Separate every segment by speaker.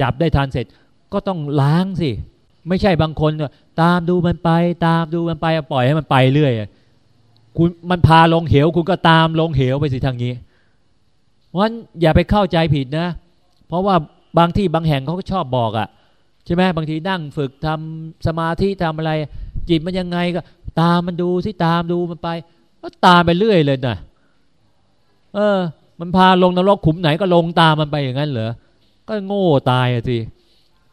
Speaker 1: จับได้ทันเสร็จก็ต้องล้างสิ ไม่ใช่บางคนตามดูมันไป ตามดูมันไปปล่อยให้มันไปเรื่อยคุณมันพาลงเหว คุณก็ตามลงเหวไปสิทางนี้เพราะฉะนั้นอย่าไปเข้าใจผิดนะ เพราะว่าบางที่บางแห่งเขาก็ชอบบอกอะ่ะใช่ไหมบางทีนั่งฝึกทำสมาธิทำอะไร จิตมันยังไงก็ ตามมันดูสิตามดูมันไปก็ตามไปเรื่อยเลยนะเออ มันพาลงนรกขุมไหนก็ลงตามมันไปอย่างนั้นเหรอ ก็โง่ตายสิ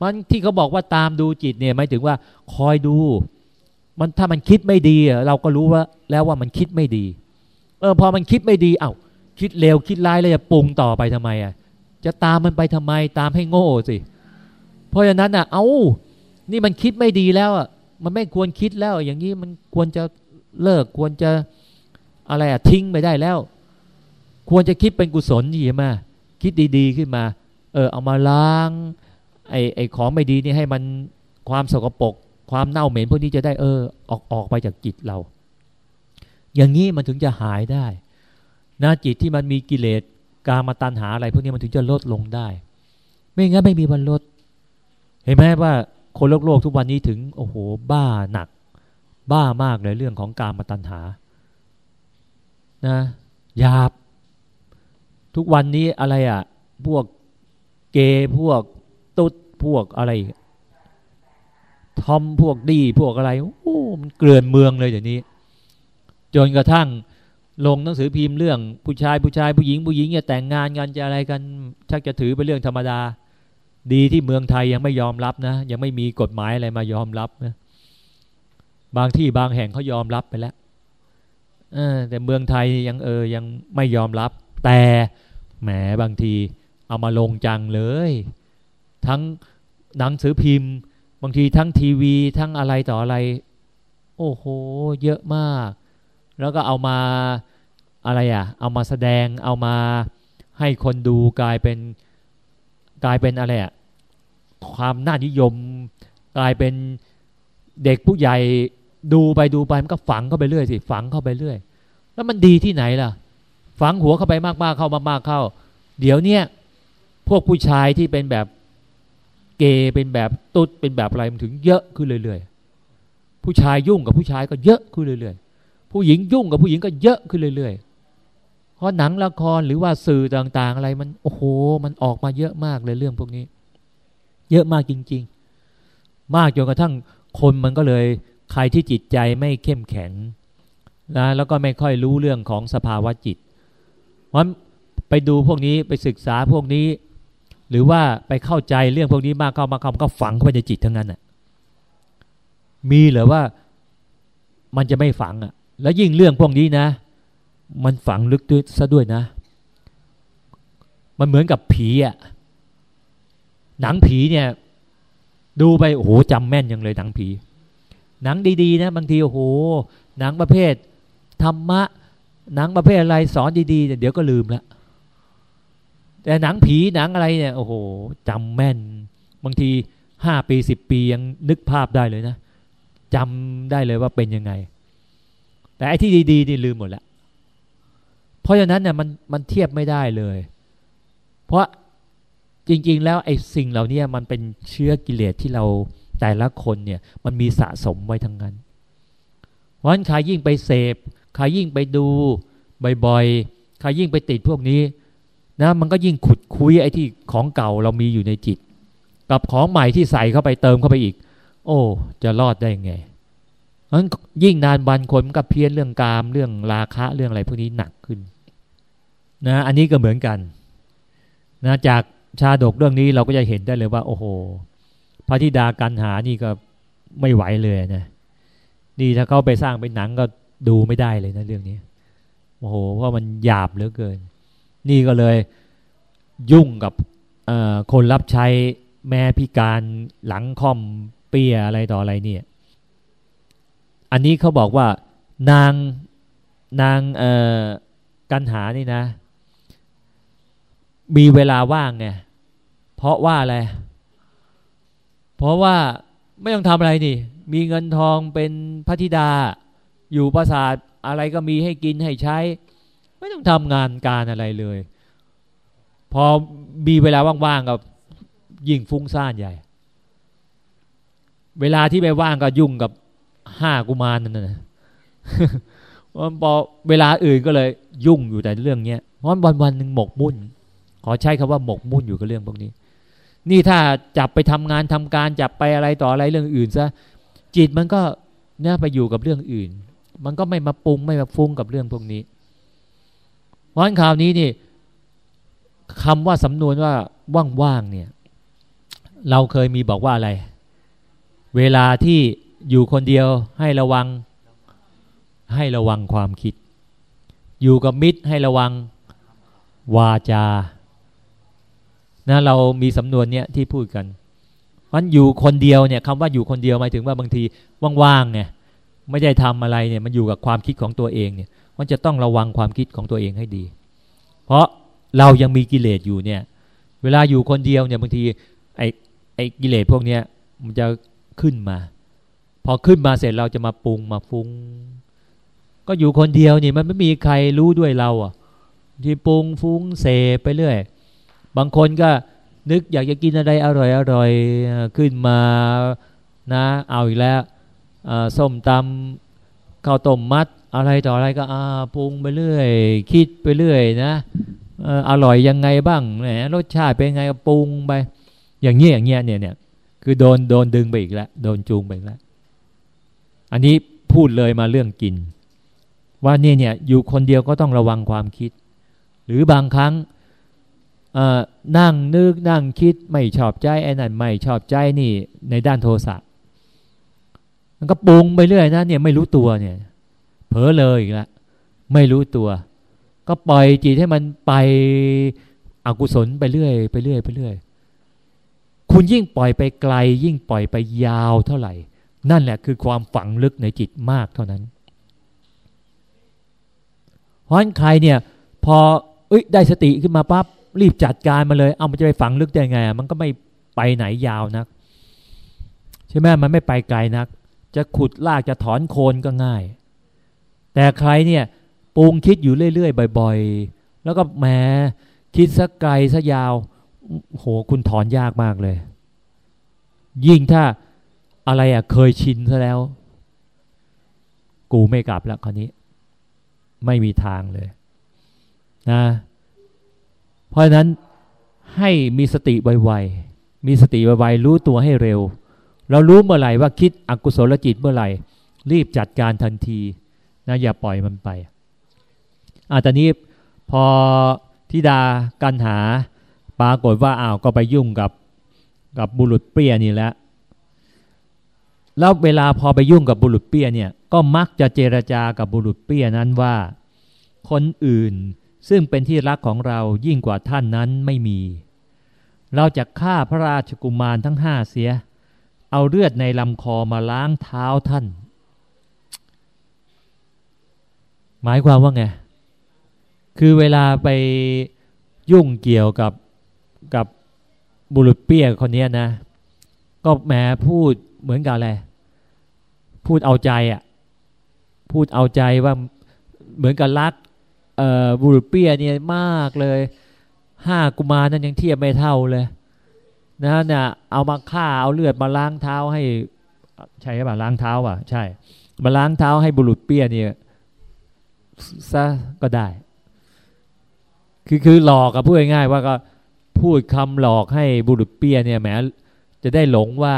Speaker 1: มันที่เขาบอกว่าตามดูจิตเนี่ยหมายถึงว่าคอยดู มันถ้ามันคิดไม่ดีเราก็รู้ว่าแล้วว่ามันคิดไม่ดี เออพอมันคิดไม่ดีเอา้าคิดเร็วคิดร้ายแล้วจะปรุงต่อไปทำไมอะจะตามมันไปทำไมตามให้โง่สิ เพราะฉะนั้นอะ เอา้านี่มันคิดไม่ดีแล้วอะมันไม่ควรคิดแล้ว อย่างนี้มันควรจะเลิกควรจะอะไรอะทิ้งไปได้แล้ว ควรจะคิดเป็นกุศลดีไหมคิดดี ๆ ขึ้นมา เออเอามาล้างไอ้ไอ้ของไม่ดีนี่ให้มันความสกปรกความเน่าเหม็นพวกนี้จะได้เออออกออกไปจากจิตเรา อย่างนี้มันถึงจะหายได้นะจิตที่มันมีกิเลสกามาตันหาอะไร พวกนี้มันถึงจะลดลงได้ ไม่งั้นไม่มีวันลด เห็นไหมว่าคนโลกโลกทุกวันนี้ถึงโอ้โหบ้าหนัก บ้ามากเลยเรื่องของกามาตันหานะหยาบ ทุกวันนี้อะไรอะ่ะพวก เกย์พวกตุ๊ดพวกอะไรทอมพวกดีพวกอะไรโอ้มันเกลื่อนเมืองเลยเดี๋ยวนี้ จนกระทั่งลงหนังสือพิมพ์เรื่องผู้ชายผู้ชายผู้หญิงผู้หญิงจะแต่งงานกันจะอะไรกันชักจะถือเป็นเรื่องธรรมดา ดีที่เมืองไทยยังไม่ยอมรับนะ ยังไม่มีกฎหมายอะไรมายอมรับนะบางที่บางแห่งเขายอมรับไปแล้วแต่เมืองไทยยังเออยังไม่ยอมรับ แต่แหมบางที เอามาลงจังเลย ทั้งหนังสือพิมพ์ บางทีทั้งทีวี ทั้งอะไรต่ออะไร โอ้โห เยอะมาก แล้วก็เอามาอะไรอะ เอามาแสดงเอามาให้คนดูกลายเป็นกลายเป็นอะไรอะความน่านิยม กลายเป็นเด็กผู้ใหญ่ดูไปดูไปมันก็ฝังเข้าไปเรื่อยสิฝังเข้าไปเรื่อย แล้วมันดีที่ไหนล่ะ ฝังหัวเข้าไปมากๆเข้ามากๆเข้า เดี๋ยวเนี้ย พวกผู้ชายที่เป็นแบบเกย์เป็นแบบตุ๊ดเป็นแบบอะไรมันถึงเยอะขึ้นเรื่อยๆ ผู้ชายยุ่งกับผู้ชายก็เยอะขึ้นเรื่อยๆ ผู้หญิงยุ่งกับผู้หญิงก็เยอะขึ้นเรื่อยๆ เพราะหนังละครหรือว่าสื่อต่างๆ อะไรมันโอ้โห มันออกมาเยอะมากเลยเรื่องพวกนี้ เยอะมากจริง ๆ มากจนกระทั่งคนมันก็เลยใครที่จิตใจไม่เข้มแข็งนะแล้วก็ไม่ค่อยรู้เรื่องของสภาวะจิตเพราะไปดูพวกนี้ไปศึกษาพวกนี้ หรือว่าไปเข้าใจเรื่องพวกนี้มากเข้ามาเข้าก็ฝังเข้าไปในจิตทั้งนั้นอะมีหรือว่ามันจะไม่ฝังอะ แล้วยิ่งเรื่องพวกนี้นะ มันฝังลึกด้วยซะด้วยนะ มันเหมือนกับผีอะหนังผีเนี่ย ดูไปโอ้โหจำแม่นยังเลยหนังผี หนังดีๆนะบางทีโอ้โหหนังประเภทธรรมะหนังประเภทอะไรสอนดีๆเดี๋ยวก็ลืมละ แต่หนังผีหนังอะไรเนี่ยโอ้โหจำแม่น บางทีห้าปีสิบปียังนึกภาพได้เลยนะจำได้เลยว่าเป็นยังไง แต่ไอ้ที่ดีๆนี่ลืมหมดแล้วเพราะฉะนั้นเนี่ยมันมันเทียบไม่ได้เลย เพราะจริง ๆ แล้วไอ้สิ่งเหล่านี้มันเป็นเชื้อกิเลสที่เราแต่ละคนเนี่ยมันมีสะสมไว้ทั้งนั้นเพราะฉะนั้นใครยิ่งไปเสพใครยิ่งไปดูบ่อยๆใครยิ่งไปติดพวกนี้ นะมันก็ยิ่งขุดคุยไอ้ที่ของเก่าเรามีอยู่ในจิต กับของใหม่ที่ใส่เข้าไปเติมเข้าไปอีก โอ้ จะรอดได้ไงนั้นยิ่งนานวันคนก็เพี้ยนเรื่องกามเรื่องราคะเรื่องอะไรพวกนี้หนักขึ้นนะอันนี้ก็เหมือนกันนะจากชาดกเรื่องนี้เราก็จะเห็นได้เลยว่า โอ้โห พระธิดากันหานี่ก็ไม่ไหวเลยนะนี่ถ้าเขาไปสร้างเป็นหนังก็ดูไม่ได้เลยนะเรื่องนี้โอ้โหเพราะมันหยาบเหลือเกิน นี่ก็เลยยุ่งกับคนรับใช้แม่พิการหลังค่อมเปียอะไรต่ออะไรเนี่ย อันนี้เขาบอกว่านางนางกันหานี่นะ มีเวลาว่างไงเพราะว่าอะไร เพราะว่าไม่ต้องทำอะไรนี่ มีเงินทองเป็นพระธิดา อยู่ปราสาทอะไรก็มีให้กินให้ใช้ ไม่ต้องทำงานการอะไรเลย พอมีเวลาว่างๆกับยิ่งฟุ้งซ่านใหญ่ เวลาที่ไปว่างก็ยุ่งกับห้ากุมารนั่นนะพอเวลาอื่นก็เลยยุ่งอยู่แต่เรื่องเนี้ยเพราะวันวันหนึ่งหมกมุ่น ขอใช้คำว่าหมกมุ่นอยู่กับเรื่องพวกนี้ นี่ถ้าจับไปทำงานทำการจับไปอะไรต่ออะไรเรื่องอื่นซะจิตมันก็เนี่ยไปอยู่กับเรื่องอื่น มันก็ไม่มาปรุงไม่มาฟุ้งกับเรื่องพวกนี้ ราะข่าวนี้นี่คำว่าสำนวนว่าว่างๆเนี่ย เราเคยมีบอกว่าอะไร เวลาที่อยู่คนเดียวให้ระวัง ให้ระวังความคิด อยู่กับมิตรให้ระวังวาจานะเรามีสำนวนเนี้ยที่พูดกันเพราะอยู่คนเดียวเนี่ยคำว่าอยู่คนเดียวหมายถึงว่าบางทีว่างๆเนี่ย ไม่ได้ทำอะไรเนี่ยมันอยู่กับความคิดของตัวเองเนี่ยมันจะต้องระวังความคิดของตัวเองให้ดี เพราะเรายังมีกิเลสอยู่เนี่ย เวลาอยู่คนเดียวเนี่ยบางทีไอ้ไอ้กิเลสพวกเนี้ยมันจะขึ้นมา พอขึ้นมาเสร็จเราจะมาปรุงมาฟุ้ง ก็อยู่คนเดียวนี่มันไม่มีใครรู้ด้วยเราอะ ที่ปรุงฟุ้งเสไปเรื่อย บางคนก็นึกอยากจะกินอะไรอร่อยอร่อยขึ้นมานะ เอาอีกแล้ว ส้มตำข้าวต้มมัด อะไรต่ออะไรก็อาปรุงไปเรื่อย คิดไปเรื่อยนะอร่อยยังไงบ้างแหมรสชาติเป็นไงปรุงไป อย่างเงี้ยอย่างเงี้ยเนี่ยเนี่ยคือโดนโดนดึงไปอีกแล้วโดนจูงไปอีกแล้วอันนี้พูดเลยมาเรื่องกิน ว่าเนี่ยเนี่ยอยู่คนเดียวก็ต้องระวังความคิด หรือบางครั้งนั่งนึกนั่งคิดไม่ชอบใจไอ้นั่นไม่ชอบใจนี่ในด้านโทสะ มันก็ปรุงไปเรื่อยนะเนี่ยไม่รู้ตัวเนี่ย เผลอเลยอีกล้วไม่รู้ตัว ก็ปล่อยจิตให้มันไปอกุศลไปเรื่อยไปเรื่อยไปเรื่อยคุณยิ่งปล่อยไปไกล ยิ่งปล่อยไปยาวเท่าไหร่ นั่นแหละคือความฝังลึกในจิตมากเท่านั้นเพราะฉะนั้นใครเนี่ย พอเอ้ยได้สติขึ้นมาปั๊บรีบจัดการมาเลย เอามันจะไปฝังลึกได้ไง มันก็ไม่ไปไหนยาวนัก ใช่ไหมมันไม่ไปไกลนัก จะขุดลากจะถอนโคนก็ง่าย แต่ใครเนี่ยปรุงคิดอยู่เรื่อยๆบ่อย ๆ แล้วก็แหมคิดสักไกลสักยาวโหคุณถอนยากมากเลย ยิ่งถ้าอะไรอะเคยชินซะแล้ว กูไม่กลับแล้วคราวนี้ ไม่มีทางเลยนะ เพราะฉะนั้นให้มีสติไวๆมีสติไวๆรู้ตัวให้เร็ว เรารู้เมื่อไหร่ว่าคิดอกุศลจิตเมื่อไหร่ รีบจัดการทันทีนะอย่าปล่อยมันไปอาตอนนี้พอทิดากันหาปรากฏว่าอ้าวก็ไปยุ่งกับกับบุรุษเปี้ยนี่แล้วแล้วเวลาพอไปยุ่งกับบุรุษเปี้ยเนี่ยก็มักจะเจรจากับบุรุษเปี้ยนั้นว่า คนอื่นซึ่งเป็นที่รักของเรายิ่งกว่าท่านนั้นไม่มี เราจะฆ่าพระราชกุมารทั้งห้าเสีย เอาเลือดในลำคอมาล้างเท้าท่าน หมายความว่าไง คือเวลาไปยุ่งเกี่ยวกับกับบุรุษเปี้ยคนนี้นะ ก็แหมพูดเหมือนกับอะไร พูดเอาใจอะ พูดเอาใจว่าเหมือนกับรักบุรุษเปียเนี่ยมากเลย ห้ากุมารนั้นยังเทียบไม่เท่าเลย นะเนี่ยเอามาฆ่าเอาเลือดมาล้างเท้าให้ใช่ป่ะล้างเท้าป่ะใช่ มาล้างเท้าให้บุรุษเปียเนี่ยซะก็ได้ คือคือหลอกกับพูดง่ายๆว่าก็พูดคำหลอกให้บุรุษเปียเนี่ยแหมจะได้หลงว่า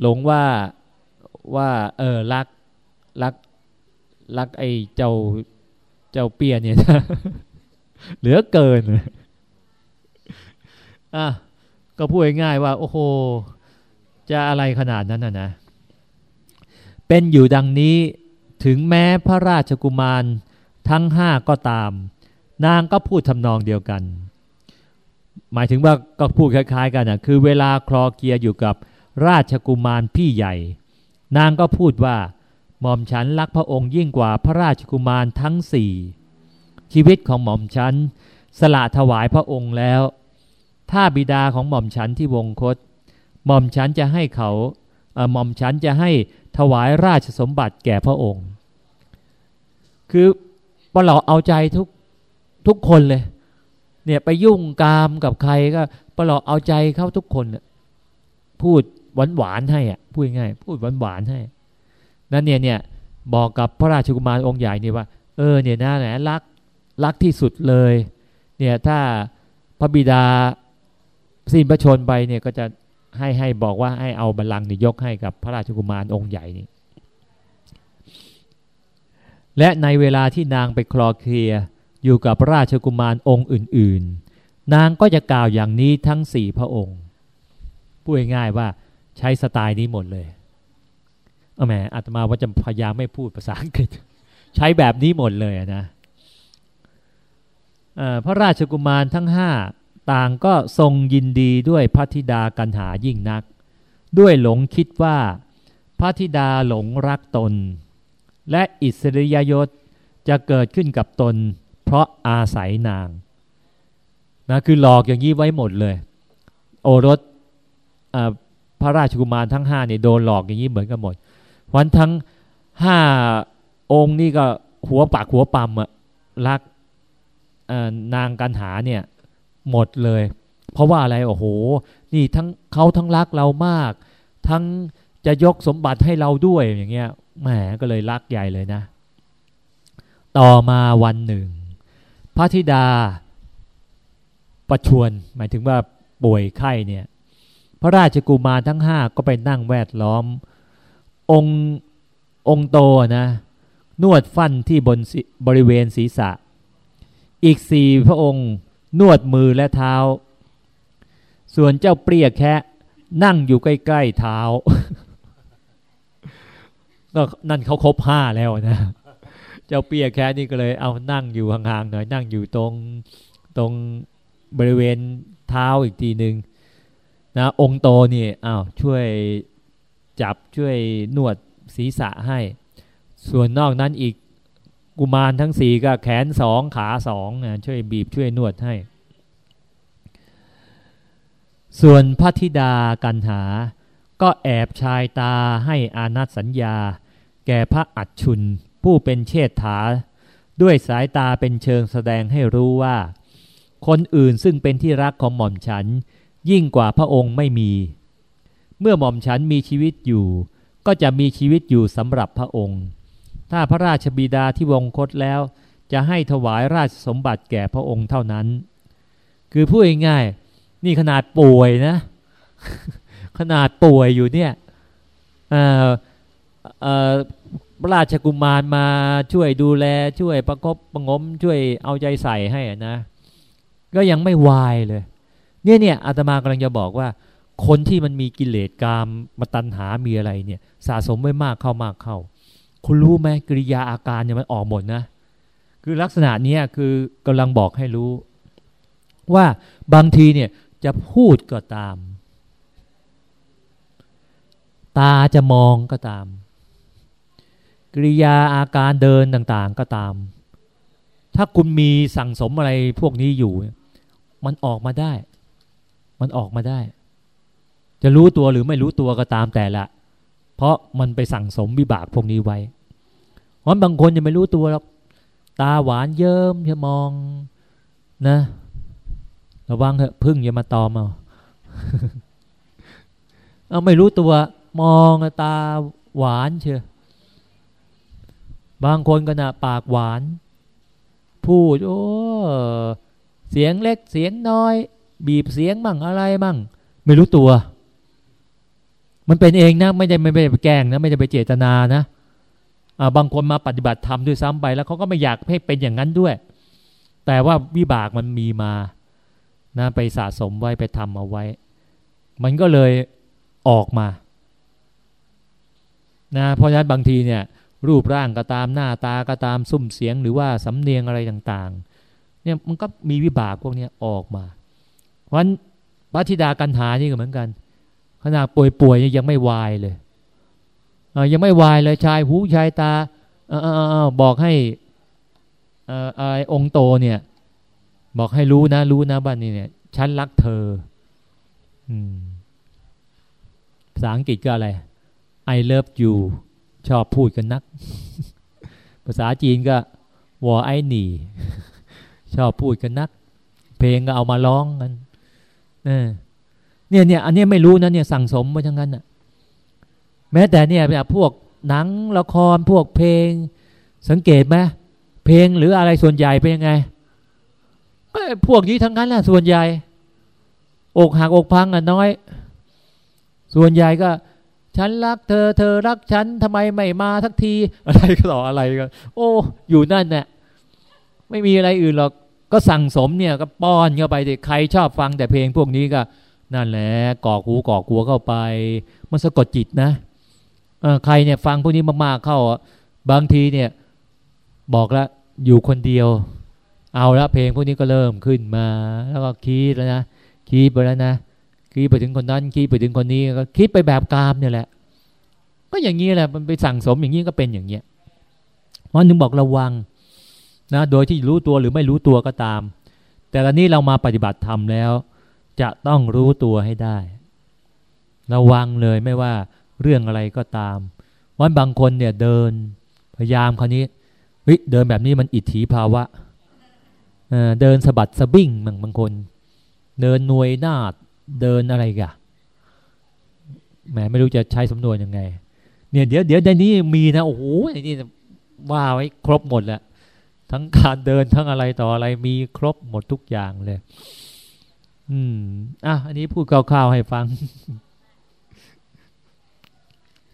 Speaker 1: หลงว่าว่าเออรักรักรักไอ้เจ้าเจ้าเปียเนี่ยเหลือเกินอะ ก็พูดง่ายๆว่า โอ้โห จะอะไรขนาดนั้นนะนะ เป็นอยู่ดังนี้ถึงแม้พระราชกุมารทั้งห้าก็ตาม นางก็พูดทำนองเดียวกัน หมายถึงว่าก็พูดคล้าย ๆ กันนะคือเวลาคลอเกียอยู่กับราชกุมารพี่ใหญ่ นางก็พูดว่าหม่อมฉันรักพระองค์ยิ่งกว่าพระราชกุมารทั้งสี่ชีวิตของหม่อมฉันสละถวายพระองค์แล้ว ถ้าบิดาของหม่อมฉันที่วงคต หม่อมฉันจะให้เขาหม่อมฉันจะให้ถวายราชสมบัติแก่พระองค์ คือปลอเอาใจทุกทุกคนเลย เนี่ยไปยุ่งกามกับใครก็ประหลอกเอาใจเขาทุกคนพูดหวานหวานให้อะพูดง่ายพูดหวานหวานให้ นั่นเนี่ยเนี่ยบอกกับพระราชกุมารองค์ใหญ่เนี่ยว่า เออเนี่ยนะแหนรักรักที่สุดเลย เนี่ยถ้าพระบิดา สิ้นพระชนไปเนี่ยก็จะให้ให้บอกว่าให้เอาบัลลังก์นี่ยกให้กับพระราชกุมารองค์ใหญ่นี่และในเวลาที่นางไปคลอเคลียอยู่กับพระราชกุมารองค์อื่น ๆ นางก็จะกล่าวอย่างนี้ทั้งสี่พระองค์พูดง่ายว่าใช้สไตล์นี้หมดเลยเอาแหมอาตมาว่าจะพยายามไม่พูดภาษาอังกฤษ ใช้แบบนี้หมดเลยนะพระราชกุมารทั้งห้า ต่างก็ทรงยินดีด้วยพระธิดากันหายิ่งนัก ด้วยหลงคิดว่า พระธิดาหลงรักตน และอิสริยยศจะเกิดขึ้นกับตน เพราะอาศัยนางนะคือหลอกอย่างนี้ไว้หมดเลย โอรสพระราชกุมารทั้งห้าเนี่ยโดนหลอกอย่างนี้เหมือนกันหมดวันทั้งห้าองค์นี่ก็หัวปากหัวปั๊มอะรักนางกันหาเนี่ย หมดเลย เพราะว่าอะไรโอ้โห นี่ทั้งเขาทั้งรักเรามาก ทั้งจะยกสมบัติให้เราด้วยอย่างเงี้ยแหมก็เลยรักใหญ่เลยนะ ต่อมาวันหนึ่งพระธิดาประชวนหมายถึงว่าป่วยไข้เนี่ยพระราชกุมารทั้งห้าก็ไปนั่งแวดล้อม องค์องค์โตนะ นวดฟันที่บนบริเวณศีรษะ อีกสี่พระองค์ นวดมือและเท้า ส่วนเจ้าเปรียกแค่นั่งอยู่ใกล้ ๆเท้า ก็นั่นเขาครบห้าแล้วนะ เจ้าเปียแค่นี่ก็เลยเอานั่งอยู่ห่างๆหน่อยนั่งอยู่ตรงตรงบริเวณเท้าอีกทีหนึ่งนะองค์โตนี่อ้าวช่วยจับช่วยนวดศีรษะให้ ส่วนนอกนั้นอีก กุมารทั้งสี่ก็แขนสองขาสองนะช่วยบีบช่วยนวดให้ ส่วนพระธิดากันหา ก็แอบชายตาให้อานัตสัญญา แก่พระอัจชุน ผู้เป็นเชษฐา ด้วยสายตาเป็นเชิงแสดงให้รู้ว่า คนอื่นซึ่งเป็นที่รักของหม่อมฉัน ยิ่งกว่าพระองค์ไม่มี เมื่อหม่อมฉันมีชีวิตอยู่ ก็จะมีชีวิตอยู่สำหรับพระองค์ ถ้าพระราชบิดาที่วงคตแล้ว จะให้ถวายราชสมบัติแก่พระองค์เท่านั้น คือพูดง่ายๆนี่ขนาดป่วยนะ ขนาดป่วยอยู่เนี่ยพระราชกุมารมาช่วยดูแลช่วยประกบประงมช่วยเอาใจใส่ให้นะ ก็ยังไม่วายเลย เนี่ยเนี่ยอาตมากำลังจะบอกว่า คนที่มันมีกิเลสกามมาตัณหามีอะไรเนี่ย สะสมไว้มากเข้ามากเข้า คุณรู้ไหมกิริยาอาการเนี่ยมันออกหมดนะ คือลักษณะนี้คือกำลังบอกให้รู้ ว่าบางทีเนี่ยจะพูดก็ตาม ตาจะมองก็ตาม กิริยาอาการเดินต่างๆก็ตาม ถ้าคุณมีสั่งสมอะไรพวกนี้อยู่ มันออกมาได้ มันออกมาได้ จะรู้ตัวหรือไม่รู้ตัวก็ตามแต่ละ เพราะมันไปสั่งสมวิบากพวกนี้ไว้เพราะบางคนยังไม่รู้ตัวหรอกตาหวานเยิ้มจะมองนะระวังเถอะพึ่งอย่ามาตอมเอาเอาไม่รู้ตัว มองตาหวานเชียบางคนก็นะปากหวาน พูดโอ้เสียงเล็กเสียงน้อย บีบเสียงมั่งอะไรมั่ง ไม่รู้ตัว มันเป็นเองนะไม่ได้ไม่ได้ไปแกล้งนะไม่ได้ไปเจตนานะบางคนมาปฏิบัติธรรมด้วยซ้ำไป แล้วเขาก็ไม่อยากให้เป็นอย่างนั้นด้วย แต่ว่าวิบากมันมีมานะไปสะสมไว้ไปทำเอาไว้ มันก็เลยออกมานะเพราะฉะนั้นบางทีเนี่ย รูปร่างก็ตามหน้าตาก็ตามซุ้มเสียงหรือว่าสำเนียงอะไรต่างๆ เนี่ยมันก็มีวิบากพวกนี้ออกมาวันพระธิดากันหานี่ก็เหมือนกัน ขนาดป่วยๆยังไม่วายเลยยังไม่วายเลยชายหูชายตาบอกให้ไอ้องโตเนี่ย บอกให้รู้นะ รู้นะบ้านนี้เนี่ยฉันรักเธอภาษาอังกฤษก็อะไร I love you ชอบพูดกันนัก ภาษาจีนก็วอไอหนีชอบพูดกันนัก เพลงก็เอามาร้องกัน เนี่ยเนี่ยอันนี้ไม่รู้นะเนี่ยสั่งสมมาทั้งนั้นอะแม้แต่เนี่ยแบบพวกหนังละครพวกเพลง สังเกตไหมเพลงหรืออะไรส่วนใหญ่เป็นยังไงก็พวกนี้ทั้งนั้นแหละส่วนใหญ่ อกหักอกพังอะน้อย ส่วนใหญ่ก็ ฉันรักเธอเธอรักฉันทำไมไม่มาทักทีอะไรก็ต่ออะไรก็โอ้อยู่นั่นแหละไม่มีอะไรอื่นหรอกก็สั่งสมเนี่ยก็ป้อนเข้าไปดิใครชอบฟังแต่เพลงพวกนี้ก็ นั่นแหละก่อกูก่อกัวเข้าไป มันสะกดจิตนะใครเนี่ยฟังพวกนี้มากๆเข้า บางทีเนี่ย บอกแล้วอยู่คนเดียว เอาละเพลงพวกนี้ก็เริ่มขึ้นมา แล้วก็คิดแล้วนะคิดไปแล้วนะคิดไปถึงคนนั้นคิดไปถึงคนนี้ก็คิดไปแบบกามเนี่ยแหละ ก็อย่างนี้แหละมันไปสั่งสมอย่างนี้ก็เป็นอย่างเนี้ยวันหนึ่งบอกระวังนะโดยที่รู้ตัวหรือไม่รู้ตัวก็ตาม แต่ตอนนี้เรามาปฏิบัติธรรมแล้ว จะต้องรู้ตัวให้ได้ ระวังเลยไม่ว่าเรื่องอะไรก็ตาม วันบางคนเนี่ยเดิน พยายามคราวนี้วิเดินแบบนี้มันอิทธิภาวะเเดินสะบัดสะบิ้งบางบางคน เดินนวยนาดเดินอะไรกะแหมไม่รู้จะใช้สำนวนยังไง เนี่ยเดี๋ยวเดี๋ยวในนี้มีนะโอ้โหในนี้ว่าไว้ครบหมดแล้วทั้งการเดินทั้งอะไรต่ออะไรมีครบหมดทุกอย่างเลย อืมอะอันนี้พูดคร่าวๆให้ฟัง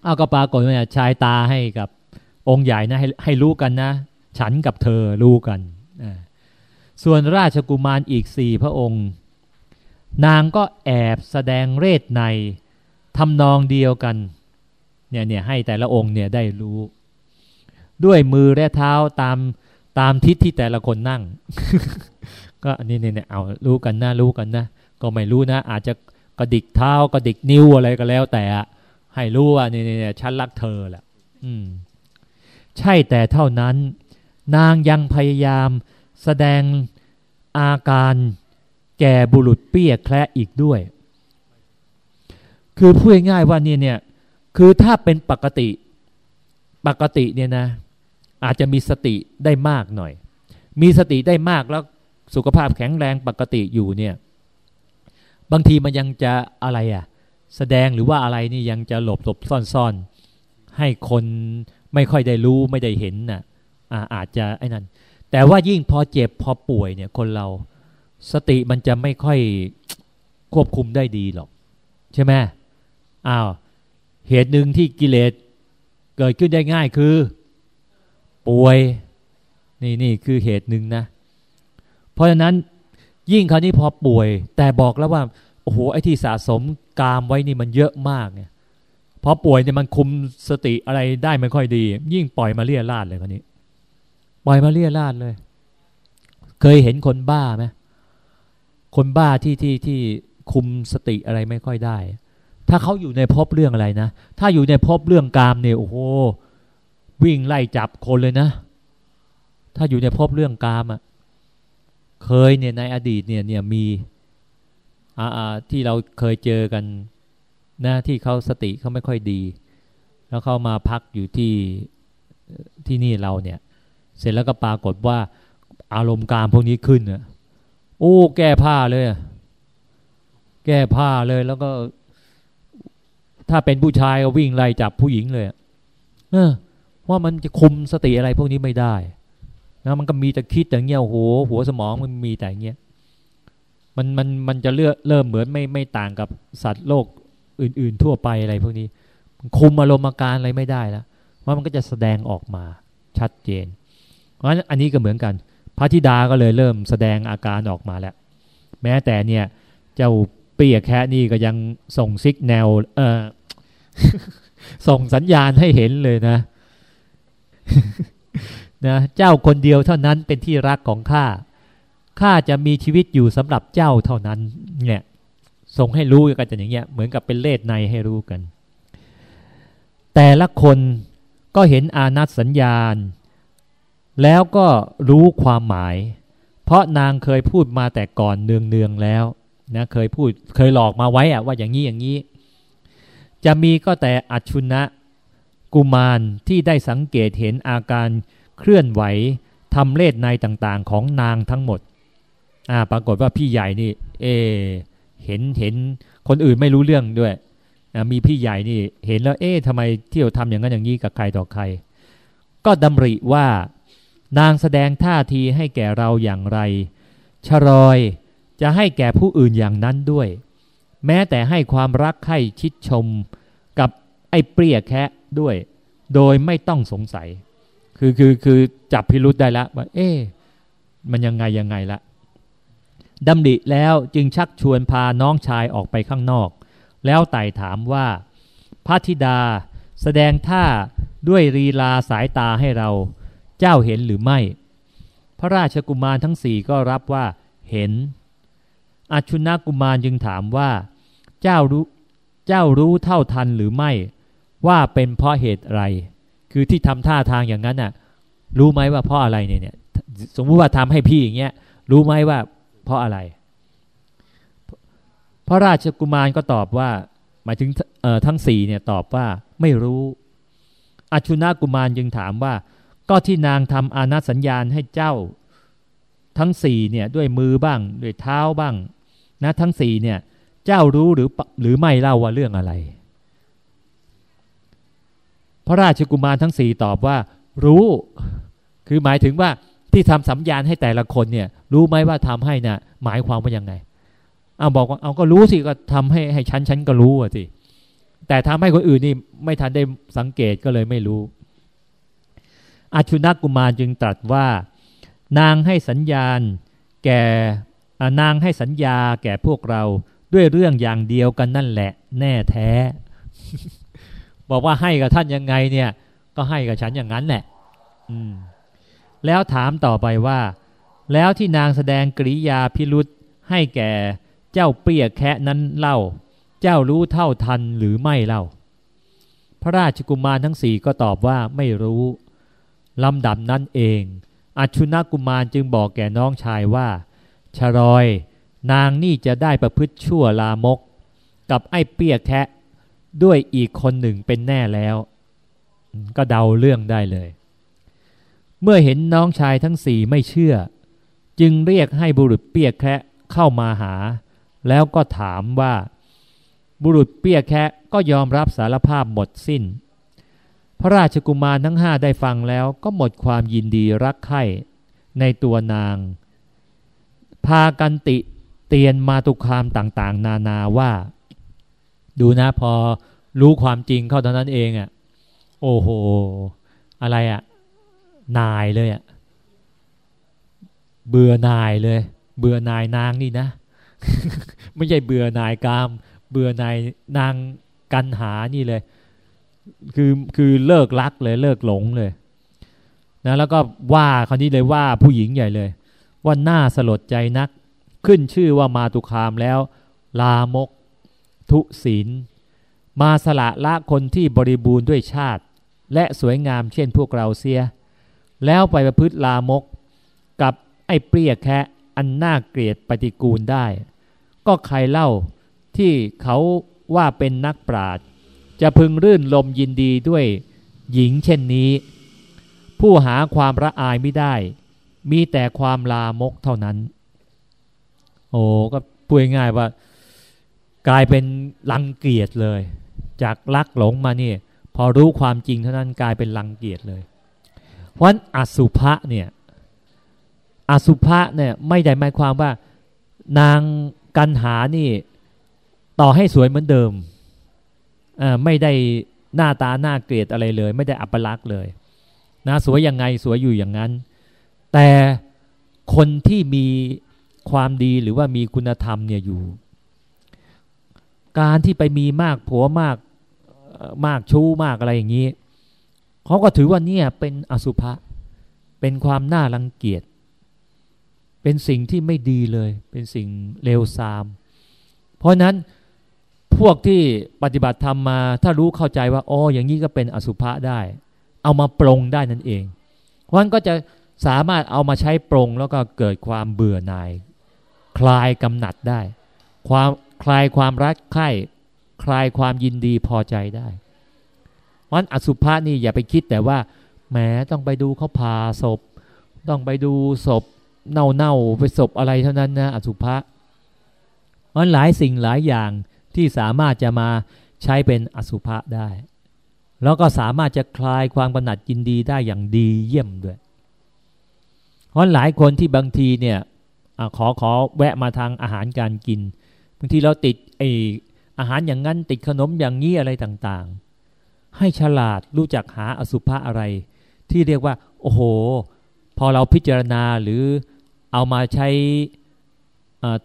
Speaker 1: เอาก็ปรากฏว่าชายตาให้กับองค์ใหญ่นะให้ให้รู้กันนะ ฉันกับเธอรู้กันส่วนราชกุมารอีกสี่พระองค์ นางก็แอบแสดงเรศในทำนองเดียวกันเนี่ยเนี่ยให้แต่ละองค์เนี่ยได้รู้ ด้วยมือและเท้าตามตามทิศที่แต่ละคนนั่ง ก็อันนี้เนี่ยเอารู้กันนะรู้กันนะก็ไม่รู้นะ อาจจะกระดิกเท้ากระดิกนิ้วอะไรก็แล้ว แต่ให้รู้ว่านี่เนี่ยฉันรักเธอแหละอืม ใช่แต่เท่านั้น นางยังพยายามแสดงอาการแก่บุรุษเปี้ยแคร์อีกด้วย คือพูดง่ายว่านี่เนี่ย คือถ้าเป็นปกติปกติเนี่ยนะ อาจจะมีสติได้มากหน่อย มีสติได้มากแล้ว สุขภาพแข็งแรงปกติอยู่เนี่ย บางทีมันยังจะอะไรอะ่ะ แสดงหรือว่าอะไรนี่ยังจะหลบหลบซ่อนๆให้คนไม่ค่อยได้รู้ไม่ได้เห็นน่ะอาอาจจะไอ้นั่นแต่ว่ายิ่งพอเจ็บพอป่วยเนี่ยคนเราสติมันจะไม่ค่อยควบคุมได้ดีหรอก ใช่ไหมอ้าวเหตุหนึ่งที่กิเลสเกิดขึ้นได้ง่ายคือ ป่วย นี่นี่คือเหตุหนึ่งนะ เพราะฉะนั้นยิ่งคราวนี้พอป่วย แต่บอกแล้วว่าโอ้โหไอ้ที่สะสมกามไว้นี่มันเยอะมากเนี่ยพอป่วยเนี่ยมันคุมสติอะไรได้ไม่ค่อยดี ยิ่งปล่อยมาเลี่ยราดเลยคราวนี้ ปล่อยมาเลี่ยราดเลย เคยเห็นคนบ้าไหมคนบ้าที่ที่ที่คุมสติอะไรไม่ค่อยได้ ถ้าเขาอยู่ในพบเรื่องอะไรนะ ถ้าอยู่ในพบเรื่องกามเนี่ยโอ้โหวิ่งไล่จับคนเลยนะ ถ้าอยู่ในพบเรื่องกามอะ่ะ เคยเนี่ยในอดีตเนี่ยเนี่ยมีอ่าที่เราเคยเจอกันนะที่เขาสติเขาไม่ค่อยดี แล้วเขามาพักอยู่ที่ที่นี่เราเนี่ย เสร็จแล้วก็ปรากฏว่า อารมณ์กามพวกนี้ขึ้นอะโอ้แก้ผ้าเลยแก้ผ้าเลยแล้วก็ ถ้าเป็นผู้ชายก็วิ่งไล่จับผู้หญิงเลยเออว่ามันจะคุมสติอะไรพวกนี้ไม่ได้ นะมันก็มีแต่คิดแต่เงี้ยโอ้โหหัวสมองมันมีแต่เงี้ยมันมันมันจะเลือกเริ่มเหมือนไม่ไม่ต่างกับสัตว์โลกอื่น ๆ ทั่วไปอะไรพวกนี้คุมอารมณ์อาการอะไรไม่ได้แล้วว่ามันก็จะแสดงออกมาชัดเจน เพราะฉะนั้นอันนี้ก็เหมือนกัน พระธิดาก็เลยเริ่มแสดงอาการออกมาแล้ว แม้แต่เนี่ย เจ้าเปียแค่นี่ก็ยังส่งซิกแนวเออส่งสัญญาณให้เห็นเลยนะ นะเจ้าคนเดียวเท่านั้นเป็นที่รักของข้าข้าจะมีชีวิตอยู่สำหรับเจ้าเท่านั้นเนี่ยส่งให้รู้กันจะอย่างเงี้ยเหมือนกับเป็นเลดในให้รู้กัน แต่ละคนก็เห็นอานัตสัญญาณ แล้วก็รู้ความหมาย เพราะนางเคยพูดมาแต่ก่อนเนืองเนืองแล้วนะเคยพูดเคยหลอกมาไว้อะว่าอย่างนี้อย่างนี้ จะมีก็แต่อัชุนะกุมารที่ได้สังเกตเห็นอาการ เคลื่อนไหวทำเลศในต่างๆ ของนางทั้งหมดอ่าปรากฏว่าพี่ใหญ่นี่ เอ เห็นเห็นคนอื่นไม่รู้เรื่องด้วยมีพี่ใหญ่นี่เห็นแล้วเอ๊ะทำไมเที่ยวทำอย่างนั้นอย่างนี้กับใครต่อใคร ก็ดำริว่านางแสดงท่าทีให้แก่เราอย่างไร ชรอยจะให้แก่ผู้อื่นอย่างนั้นด้วย แม้แต่ให้ความรักใคร่ชิดชมกับไอ้เปรี้ยแคะด้วย โดยไม่ต้องสงสัย คือคือคือจับพิรุษได้ละว่า เอ๊ะมันยังไงยังไงละดำดิแล้วจึงชักชวนพาน้องชายออกไปข้างนอก แล้วไต่ถามว่าพระธิดาแสดงท่าด้วยรีลาสายตาให้เรา เจ้าเห็นหรือไม่ พระราชกุมารทั้งสี่ก็รับว่าเห็นอชุนกุมารจึงถามว่า เจ้ารู้เจ้ารู้เท่าทันหรือไม่ ว่าเป็นเพราะเหตุอะไร คือที่ทำท่าทางอย่างนั้นน่ะ รู้ไหมว่าเพราะอะไรเนี่ยสมมุติว่าทำให้พี่อย่างเงี้ย รู้ไหมว่าเพราะอะไร พระราชกุมารก็ตอบว่า หมายถึงทั้งสี่เนี่ยตอบว่าไม่รู้อชุนากุมารจึงถามว่า ก็ที่นางทำอานาสัญญาณให้เจ้า ทั้งสี่เนี่ยด้วยมือบ้าง ด้วยเท้าบ้าง นะทั้งสี่เนี่ย เจ้ารู้หรือหรือไม่เล่าว่าเรื่องอะไร พระราชกุมารทั้งสี่ตอบว่า รู้ คือหมายถึงว่าที่ทำสัญญาณให้แต่ละคนเนี่ย รู้ไหมว่าทำให้นะ่ะหมายความว่ายังไงเอาบอกว่าเอาก็รู้สิก็ทำให้ให้ฉันฉันก็รู้อะสิแต่ทำให้คนอื่นนี่ไม่ทันได้สังเกตก็เลยไม่รู้อาชุนักกุมารจึงตรัสว่า นางให้สัญญาณ แก่นางให้สัญญาแก่พวกเราด้วยเรื่องอย่างเดียวกันนั่นแหละ แน่แท้ บอกว่าให้กับท่านยังไงเนี่ย ก็ให้กับฉันอย่างนั้นแหละอืมแล้วถามต่อไปว่า แล้วที่นางแสดงกริยาพิรุษให้แก่เจ้าเปียกแคะนั้นเล่า เจ้ารู้เท่าทันหรือไม่เล่า พระราชกุมารทั้งสี่ก็ตอบว่าไม่รู้ลำดับนั้นเอง อัชุนกุมารจึงบอกแก่น้องชายว่าชรอย นางนี่จะได้ประพฤติชั่วลามก กับไอ้เปียกแคะ ด้วยอีกคนหนึ่งเป็นแน่แล้ว ก็เดาเรื่องได้เลย เมื่อเห็นน้องชายทั้งสี่ไม่เชื่อ จึงเรียกให้บุรุษเปียกแคะเข้ามาหา แล้วก็ถามว่า บุรุษเปียกแคะก็ยอมรับสารภาพหมดสิ้น พระราชกุมารทั้งห้าได้ฟังแล้วก็หมดความยินดีรักใคร่ในตัวนาง พากันติเตียนมาตุคามต่างๆ นานาว่า ดูนะ พอรู้ความจริงเข้าตอนนั้นเองอะ่ะ โอ้โห อะไรอะ่ะ นายเลยอะ่ะ เบื่อนายเลย เบื่อนายนางนี่นะ ไม่ใช่เบื่อนายกาม เบื่อนายนางกันหานี่เลย คือคือเลิกรักเลย เลิกหลงเลย นะ แล้วก็ว่าคราวนี้เลยว่าผู้หญิงใหญ่เลย ว่าน่าสลดใจนัก ขึ้นชื่อว่ามาตุคามแล้ว ลามก ทุศีล มาสละละคนที่บริบูรณ์ด้วยชาติ และสวยงามเช่นพวกเราเสีย แล้วไปประพฤติลามก กับไอ้เปรี้ยแคะอันน่าเกลียดปฏิกูลได้ ก็ใครเล่าที่เขาว่าเป็นนักปราดจะพึงรื่นลมยินดีด้วยหญิงเช่นนี้ ผู้หาความระอายไม่ได้ มีแต่ความลามกเท่านั้น โอ้ก็พูดง่ายว่า กลายเป็นลังเกียจเลย จากรักหลงมาเนี่ยพอรู้ความจริงเท่านั้นกลายเป็นลังเกียจเลย เพราะอสุภะเนี่ยอสุภะเนี่ยไม่ได้หมายความว่า นางกันหานี่ต่อให้สวยเหมือนเดิมไม่ได้หน้าตาหน้าเกลียดอะไรเลย ไม่ได้อัปลักษณ์เลยนะสวยยังไงสวยอยู่อย่างนั้น แต่คนที่มีความดีหรือว่ามีคุณธรรมเนี่ยอยู่ การที่ไปมีมากผัวมากมากชู้มากอะไรอย่างนี้เขาก็ถือว่าเนี่ยเป็นอสุภะเป็นความน่ารังเกียจเป็นสิ่งที่ไม่ดีเลย เป็นสิ่งเลวทราม เพราะนั้นพวกที่ปฏิบัติธรรมมา ถ้ารู้เข้าใจว่าอ๋ออย่างนี้ก็เป็นอสุภะได้ เอามาปรงได้นั่นเอง เพราะนั้นก็จะสามารถเอามาใช้ปรงแล้วก็เกิดความเบื่อหน่าย คลายกำหนัดได้ ความ คลายความรักใคร่คลายความยินดีพอใจได้เพราะอสุภะนี่อย่าไปคิดแต่ว่าแหมต้องไปดูเขาผ่าศพ ต้องไปดูศพเน่าๆไปศพอะไรเท่านั้นนะอสุภะมันหลายสิ่งหลายอย่างที่สามารถจะมาใช้เป็นอสุภะได้ แล้วก็สามารถจะคลายความกำหนัดยินดีได้อย่างดีเยี่ยมด้วยเพราะหลายคนที่บางทีเนี่ยอขอขอแวะมาทางอาหารการกิน บางทีเราติดไออาหารอย่างนั้นติดขนมอย่างนี้อะไรต่างๆ ให้ฉลาดรู้จักหาอสุภะอะไร ที่เรียกว่า โอ้โห พอเราพิจารณาหรือเอามาใช้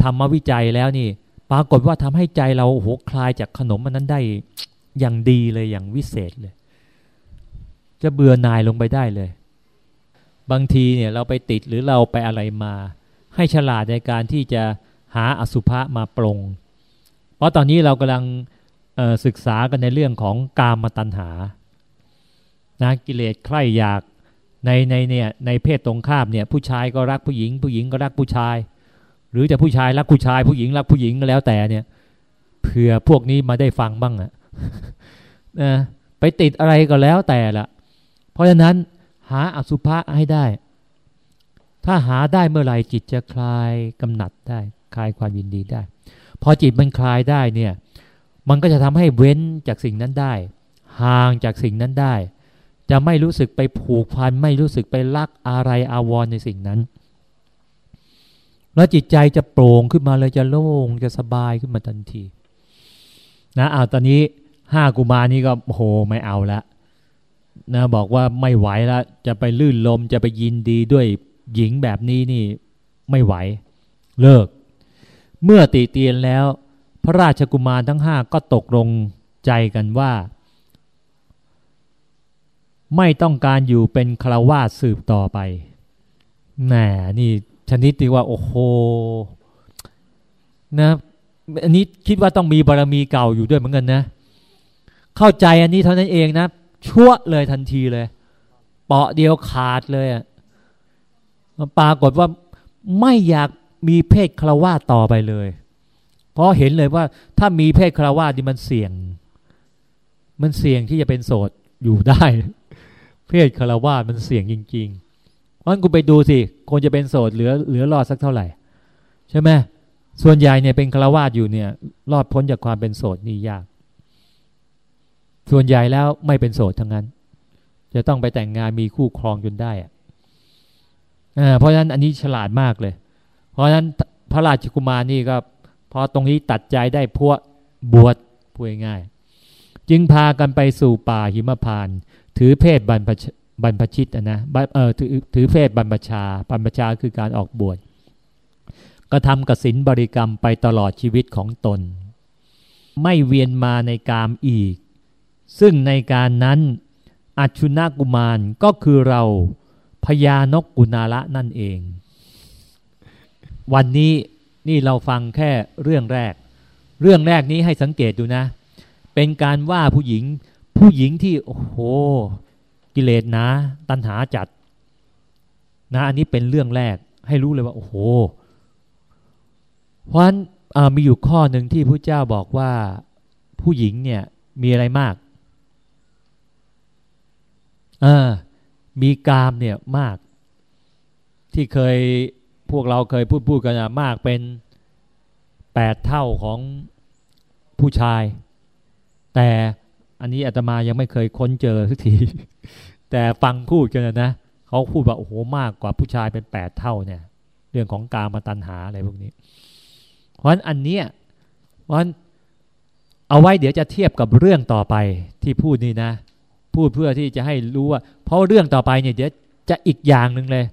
Speaker 1: ธรรมวิจัยแล้วนี่ ปรากฏว่าทำให้ใจเราโอ้โหคลายจากขนมมันนั้นได้อย่างดีเลยอย่างวิเศษเลย จะเบื่อหน่ายลงไปได้เลย บางทีเนี่ยเราไปติดหรือเราไปอะไรมา ให้ฉลาดในการที่จะ หาอสุภะมาปรง เพราะตอนนี้เรากำลังศึกษากันในเรื่องของกามตัณหานะกิเลสใคร่อยากในในเนี่ยในเพศตรงข้ามเนี่ยผู้ชายก็รักผู้หญิง ผู้หญิงก็รักผู้ชาย หรือจะผู้ชายรักผู้ชาย ผู้หญิงรักผู้หญิงก็แล้วแต่เนี่ยเผื่อพวกนี้มาได้ฟังบ้างอะนะไปติดอะไรก็แล้วแต่ละเพราะฉะนั้นหาอสุภะให้ได้ ถ้าหาได้เมื่อไหร่จิตจะคลายกำหนัดได้ คลายความยินดีได้ พอจิตมันคลายได้เนี่ย มันก็จะทำให้เว้นจากสิ่งนั้นได้ ห่างจากสิ่งนั้นได้ จะไม่รู้สึกไปผูกพันไม่รู้สึกไปรักอะไรอาวรในสิ่งนั้น แล้วจิตใจจะโปร่งขึ้นมาเลยจะโล่งจะสบายขึ้นมาทันที นะเอาตอนนี้ห้ากุมารนี้ก็โหไม่เอาละนะบอกว่าไม่ไหวแล้วจะไปลื่นลมจะไปยินดีด้วยหญิงแบบนี้นี่ไม่ไหว เลิก เมื่อติเตียนแล้ว พระราชกุมารทั้งห้าก็ตกลงใจกันว่า ไม่ต้องการอยู่เป็นคราวาสสืบต่อไปแหมนี่ชนิดที่ว่า โอ้โหนะอันนี้คิดว่าต้องมีบารรมีเก่าอยู่ด้วยเหมือนกันนะ เข้าใจอันนี้เท่านั้นเองนะ ชั่วเลยทันทีเลย เปาะเดียวขาดเลยอะปรากฏว่าไม่อยาก มีเพศคารวาต่อไปเลย เพราะเห็นเลยว่าถ้ามีเพศคารวาสนี่มันเสี่ยง มันเสี่ยงที่จะเป็นโสดอยู่ได้ เพศคารวาสมันเสี่ยงจริงๆเพราะฉะนั้นคุณไปดูสิคนจะเป็นโสดเหลือเหลือรอดสักเท่าไหร่ ใช่ไหมส่วนใหญ่เนี่ยเป็นคารวาสอยู่เนี่ย รอดพ้นจากความเป็นโสดนี่ยาก ส่วนใหญ่แล้วไม่เป็นโสดทั้งนั้น จะต้องไปแต่งงานมีคู่ครองจนได้อะเพราะฉะนั้นอันนี้ฉลาดมากเลย เพราะฉะนั้นพระราชกุมารนี่ก็พอตรงนี้ตัดใจได้พวบวชพูดง่าย จึงพากันไปสู่ป่าหิมพาน ถือเพศบรรพบรรพชิตนะเออถือถือเพศบรรพชาบรรพชาคือการออกบวชก็ทำกสินบริกรรมไปตลอดชีวิตของตน ไม่เวียนมาในกามอีก ซึ่งในการนั้นอัชุนากุมารก็คือเราพญานกกุณาละนั่นเอง วันนี้นี่เราฟังแค่เรื่องแรก เรื่องแรกนี้ให้สังเกตดูนะ เป็นการว่าผู้หญิง ผู้หญิงที่โอ้โห กิเลสนะ ตัณหาจัด นะ อันนี้เป็นเรื่องแรก ให้รู้เลยว่า โอ้โห เพราะฉะนั้นมีอยู่ข้อหนึ่งที่พระเจ้าบอกว่าผู้หญิงเนี่ย มีอะไรมากเออมีกามเนี่ยมาก ที่เคย พวกเราเคยพูดพูดกันมากเป็นแปดเท่าของผู้ชาย แต่อันนี้อาตมายังไม่เคยค้นเจอสักที แต่ฟังพูดกันนะเขาพูดว่าโอ้โหมากกว่าผู้ชายเป็นแปดเท่าเนี่ย เรื่องของการมาตัญหาอะไรพวกนี้ เพราะฉะนั้นอันเนี้ยเพราะฉะนั้นเอาไว้เดี๋ยวจะเทียบกับเรื่องต่อไปที่พูดนี่นะ พูดเพื่อที่จะให้รู้ว่า เพราะเรื่องต่อไปเนี่ยเดี๋ยวจะอีกอย่างหนึ่งเลย